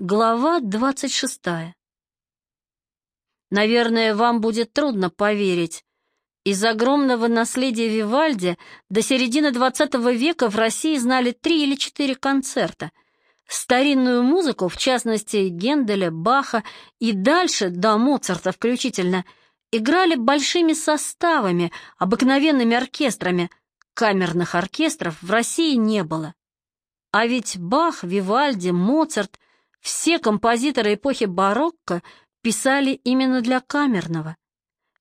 Глава двадцать шестая. Наверное, вам будет трудно поверить. Из огромного наследия Вивальди до середины XX века в России знали три или четыре концерта. Старинную музыку, в частности Генделя, Баха и дальше, до Моцарта включительно, играли большими составами, обыкновенными оркестрами. Камерных оркестров в России не было. А ведь Бах, Вивальди, Моцарт — все композиторы эпохи барокко писали именно для камерного.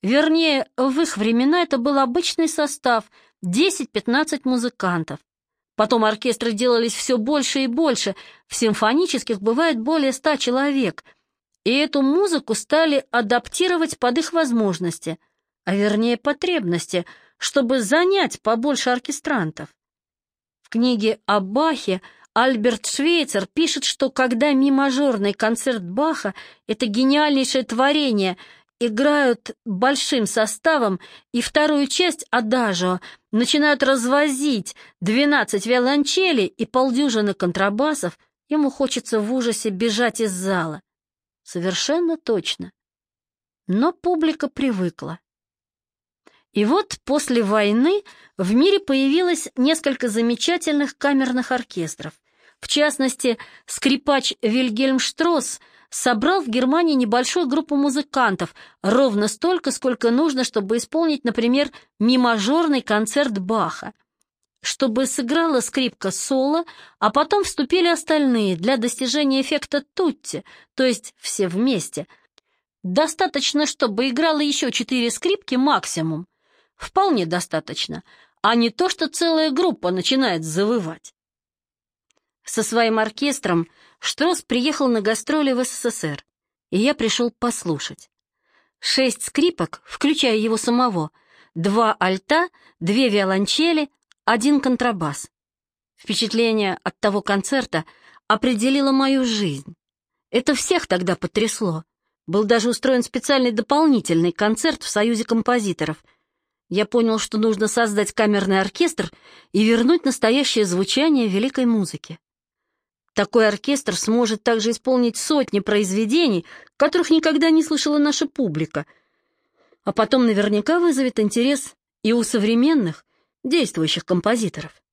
Вернее, в их времена это был обычный состав — 10-15 музыкантов. Потом оркестры делались все больше и больше, в симфонических бывает более ста человек, и эту музыку стали адаптировать под их возможности, а вернее потребности, чтобы занять побольше оркестрантов. В книге о Бахе Альберт Швейцер пишет, что когда ми-мажорный концерт Баха — это гениальнейшее творение, играют большим составом и вторую часть адажио начинают развозить 12 виолончелей и полдюжины контрабасов, ему хочется в ужасе бежать из зала. Совершенно точно. Но публика привыкла. И вот после войны в мире появилось несколько замечательных камерных оркестров. В частности, скрипач Вильгельм Штросс собрал в Германии небольшую группу музыкантов, ровно столько, сколько нужно, чтобы исполнить, например, ми-мажорный концерт Баха. Чтобы сыграла скрипка соло, а потом вступили остальные для достижения эффекта тутти, то есть все вместе. Достаточно, чтобы играло еще четыре скрипки максимум. Вполне достаточно, а не то, что целая группа начинает завывать. Со своим оркестром Штрос приехал на гастроли в СССР, и я пришел послушать. Шесть скрипок, включая его самого, два альта, две виолончели, один контрабас. Впечатление от того концерта определило мою жизнь. Это всех тогда потрясло. Был даже устроен специальный дополнительный концерт в Союзе композиторов. Я понял, что нужно создать камерный оркестр и вернуть настоящее звучание великой музыки. Такой оркестр сможет также исполнить сотни произведений, которых никогда не слышала наша публика, а потом наверняка вызовет интерес и у современных, действующих композиторов.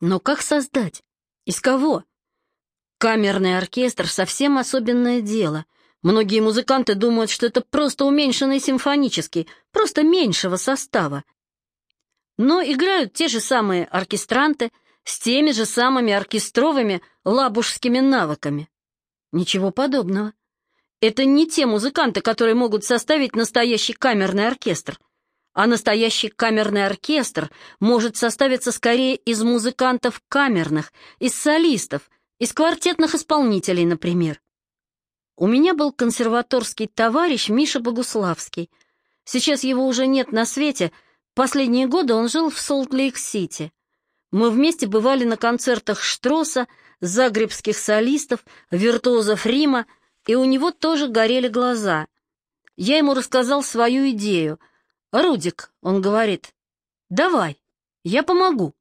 Но как создать? Из кого? Камерный оркестр — совсем особенное дело. Многие музыканты думают, что это просто уменьшенный симфонический, просто меньшего состава. Но играют те же самые оркестранты — с теми же самыми оркестровыми лабушскими навыками. Ничего подобного. Это не те музыканты, которые могут составить настоящий камерный оркестр. А настоящий камерный оркестр может составиться скорее из музыкантов камерных, из солистов, из квартетных исполнителей, например. У меня был консерваторский товарищ Миша Богуславский. Сейчас его уже нет на свете, последние годы он жил в Солт-Лейк-Сити. Мы вместе бывали на концертах Штроса, загребских солистов, виртуозов Рима, и у него тоже горели глаза. Я ему рассказал свою идею. «Рудик», — он говорит, — «давай, я помогу».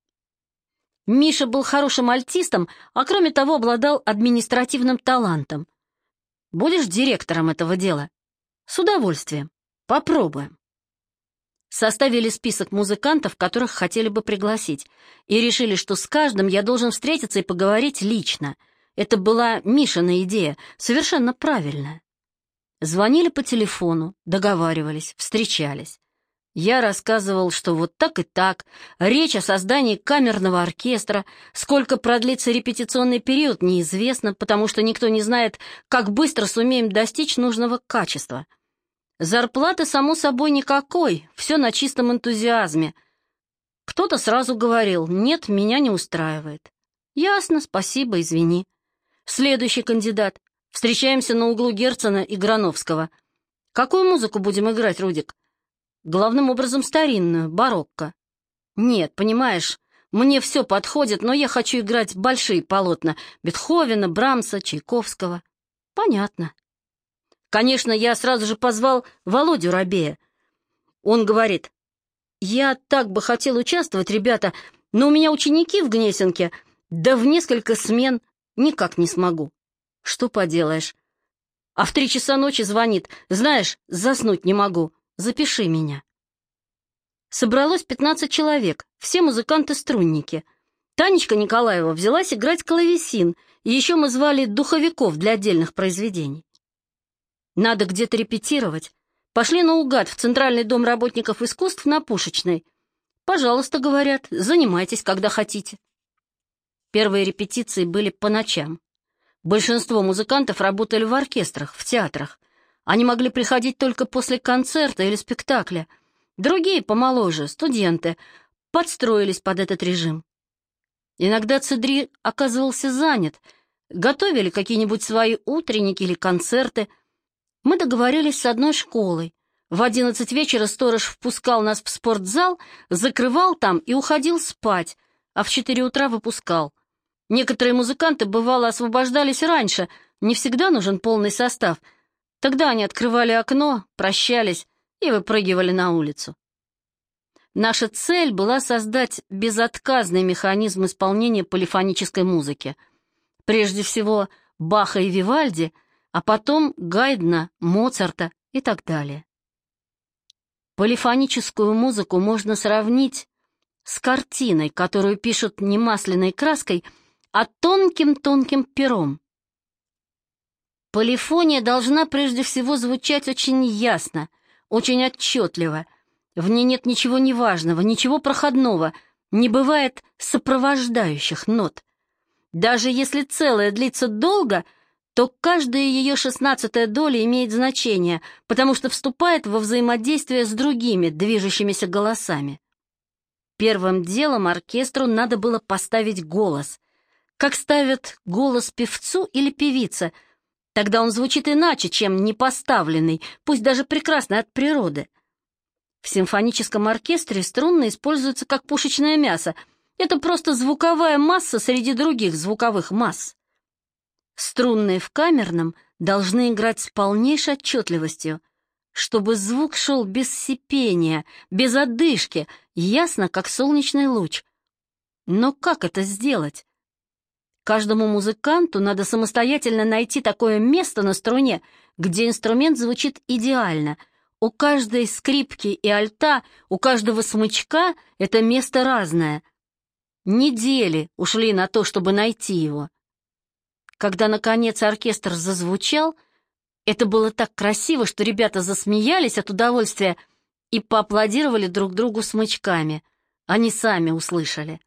Миша был хорошим альтистом, а кроме того обладал административным талантом. «Будешь директором этого дела?» «С удовольствием. Попробуем» составили список музыкантов, которых хотели бы пригласить, и решили, что с каждым я должен встретиться и поговорить лично. Это была Мишина идея, совершенно правильная. Звонили по телефону, договаривались, встречались. Я рассказывал, что вот так и так, речь о создании камерного оркестра, сколько продлится репетиционный период, неизвестно, потому что никто не знает, как быстро сумеем достичь нужного качества — Зарплаты, само собой, никакой, все на чистом энтузиазме. Кто-то сразу говорил, нет, меня не устраивает. Ясно, спасибо, извини. Следующий кандидат. Встречаемся на углу Герцена и Грановского. Какую музыку будем играть, Рудик? Главным образом старинную, барокко. Нет, понимаешь, мне все подходит, но я хочу играть большие полотна Бетховена, Брамса, Чайковского. Понятно. Конечно, я сразу же позвал Володю Рабея. Он говорит, «Я так бы хотел участвовать, ребята, но у меня ученики в Гнесинке, да в несколько смен. Никак не смогу. Что поделаешь? А в три часа ночи звонит. Знаешь, заснуть не могу. Запиши меня. Собралось пятнадцать человек, все музыканты-струнники. Танечка Николаева взялась играть клавесин, и еще мы звали духовиков для отдельных произведений. Надо где-то репетировать. Пошли наугад в Центральный дом работников искусств на Пушечной. Пожалуйста, говорят, занимайтесь, когда хотите. Первые репетиции были по ночам. Большинство музыкантов работали в оркестрах, в театрах. Они могли приходить только после концерта или спектакля. Другие, помоложе, студенты, подстроились под этот режим. Иногда Цедри оказывался занят, готовили какие-нибудь свои утренники или концерты. Мы договорились с одной школой. В одиннадцать вечера сторож впускал нас в спортзал, закрывал там и уходил спать, а в четыре утра выпускал. Некоторые музыканты, бывало, освобождались раньше, не всегда нужен полный состав. Тогда они открывали окно, прощались и выпрыгивали на улицу. Наша цель была создать безотказный механизм исполнения полифонической музыки. Прежде всего Баха и Вивальди, а потом Гайдна, Моцарта и так далее. Полифоническую музыку можно сравнить с картиной, которую пишут не масляной краской, а тонким-тонким пером. Полифония должна прежде всего звучать очень ясно, очень отчетливо. В ней нет ничего неважного, ничего проходного, не бывает сопровождающих нот. Даже если целое длится долго, то каждая ее шестнадцатая доля имеет значение, потому что вступает во взаимодействие с другими движущимися голосами. Первым делом оркестру надо было поставить голос, как ставят голос певцу или певице. Тогда он звучит иначе, чем непоставленный, пусть даже прекрасный от природы. В симфоническом оркестре струнные используются как пушечное мясо. Это просто звуковая масса среди других звуковых масс. Струнные в камерном должны играть с полнейшей отчетливостью, чтобы звук шел без сипения, без одышки, ясно, как солнечный луч. Но как это сделать? Каждому музыканту надо самостоятельно найти такое место на струне, где инструмент звучит идеально. У каждой скрипки и альта, у каждого смычка это место разное. Недели ушли на то, чтобы найти его. Когда, наконец, оркестр зазвучал, это было так красиво, что ребята засмеялись от удовольствия и поаплодировали друг другу смычками. Они сами услышали.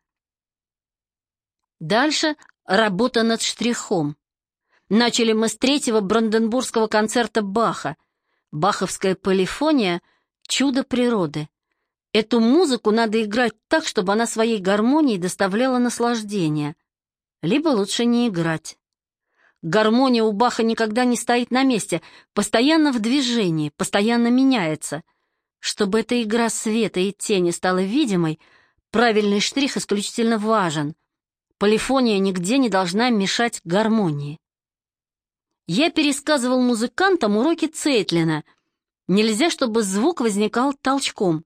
Дальше Работа над штрихом. Начали мы с третьего бранденбургского концерта Баха. Баховская полифония — чудо природы. Эту музыку надо играть так, чтобы она своей гармонией доставляла наслаждение. Либо лучше не играть. Гармония у Баха никогда не стоит на месте, постоянно в движении, постоянно меняется. Чтобы эта игра света и тени стала видимой, правильный штрих исключительно важен. Полифония нигде не должна мешать гармонии. Я пересказывал музыкантам уроки Цейтлина. Нельзя, чтобы звук возникал толчком.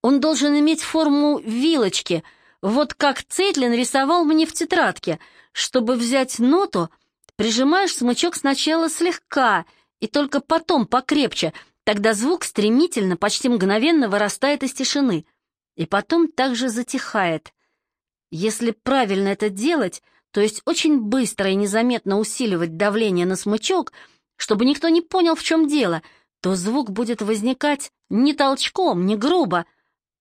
Он должен иметь форму вилочки, вот как Цейтлин рисовал мне в тетрадке. Чтобы взять ноту, прижимаешь смычок сначала слегка и только потом покрепче, тогда звук стремительно, почти мгновенно вырастает из тишины и потом также затихает. Если правильно это делать, то есть очень быстро и незаметно усиливать давление на смычок, чтобы никто не понял, в чем дело, то звук будет возникать не толчком, не грубо,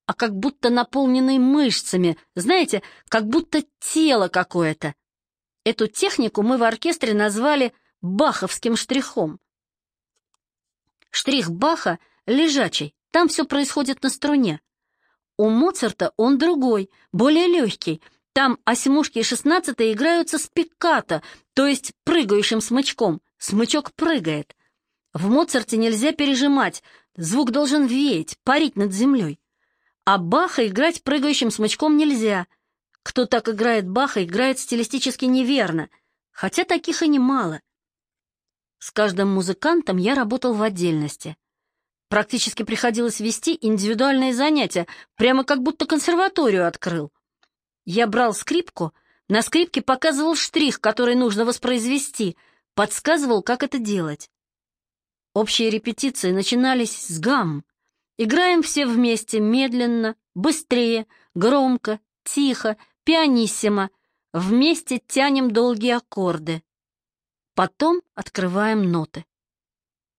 а как будто наполненный мышцами, знаете, как будто тело какое-то. Эту технику мы в оркестре назвали баховским штрихом. Штрих Баха лежачий, там все происходит на струне. У Моцарта он другой, более легкий. Там осьмушки и шестнадцатые играются с пиккато, то есть прыгающим смычком. Смычок прыгает. В Моцарте нельзя пережимать, звук должен веять, парить над землей. А Баха играть прыгающим смычком нельзя. Кто так играет Баха, играет стилистически неверно, хотя таких и немало. С каждым музыкантом я работал в отдельности. Практически приходилось вести индивидуальные занятия, прямо как будто консерваторию открыл. Я брал скрипку, На скрипке показывал штрих, который нужно воспроизвести, подсказывал, как это делать. Общие репетиции начинались с гамм. Играем все вместе, медленно, быстрее, громко, тихо, пианиссимо. Вместе тянем долгие аккорды. Потом открываем ноты.